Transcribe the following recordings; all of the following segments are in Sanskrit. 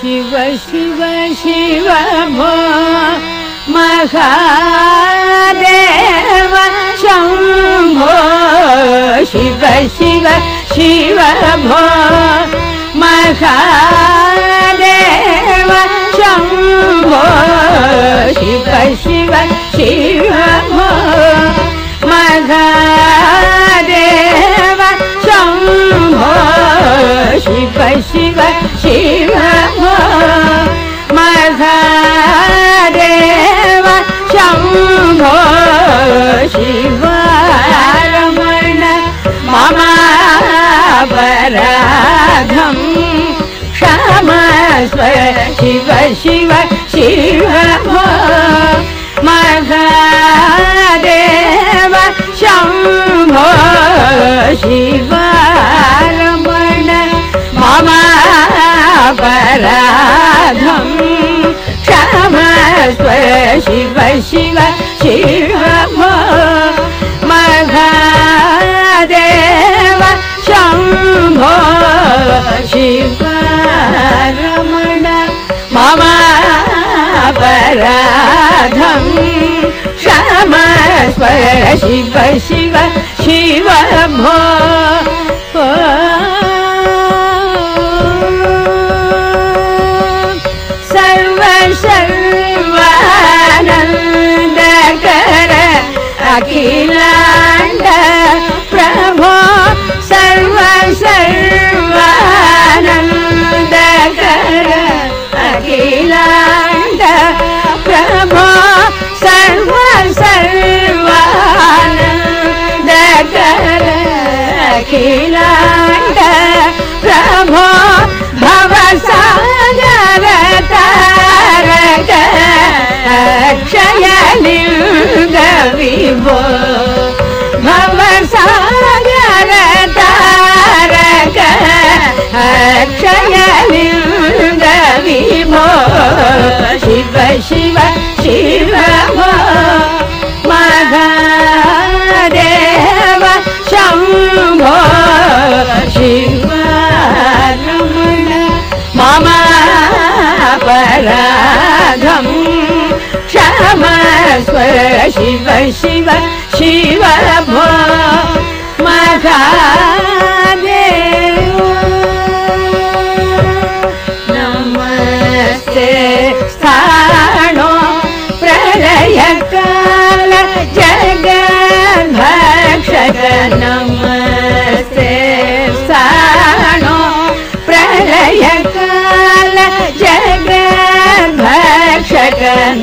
शिव शिव शिव भो महादेव शम्भो। शिव शिव शिव भो महादेव शम्भो। शिव शिव शिव भो महादेव शम्भो। शिव शिव शिव शिव शिव शिव भो महादेव शम्भो शिव रमण मम पराधम् क्षमस्व शिव शिव शिव पराधम् क्षमस्व शिव शिव शिव भो अक्षय लिङ्ग विभो भव सागर तारक अक्षय लिङ्ग विभो। शिव शिव शिव भो शिव शिव शिव भो महादेव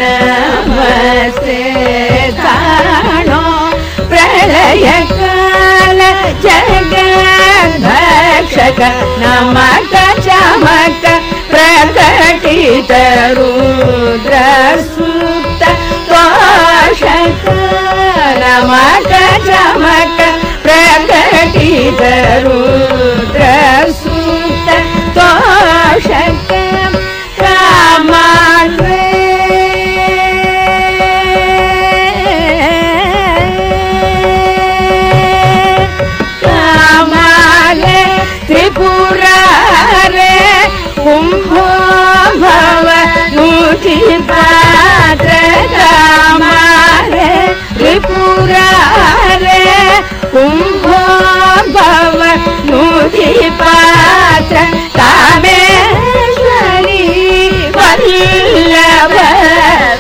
नमस्ते स्थाणो प्रलयकाल जगद्भक्षक नमक चमक प्रकटित रुद्र सुप्त तोषक नमक चमक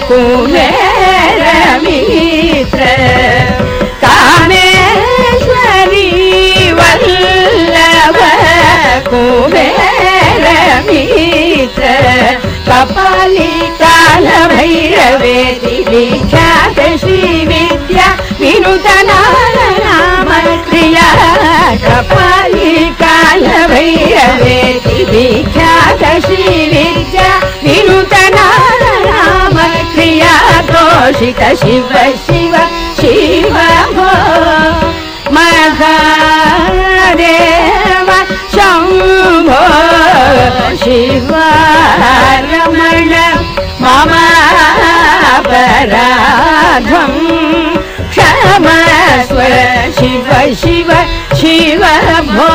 ಕುಬೇರ ಮಿತ್ರ ಕಾಮೇಶ್ವರಿ ವಲ್ಲವ ಕುಬೇರ ಮಿತ್ರ ಕಪಾಲಿ ಕಾಲ ಭೈರವೇ ಖ್ಯಾತ ಶ್ರೀ ವಿದ್ಯಾ ವಿನೂತನ ರಾಮ ಕ್ರಿಯಾ ಕಪಾಲಿ ಕಾಲ ಭೈರವೇ ಖ್ಯಾತ ಶ್ರೀ शिव शिव शिव भो। महादेव शम्भो। शिव रमण मम पराधम् क्षमस्व शिव शिव शिव भो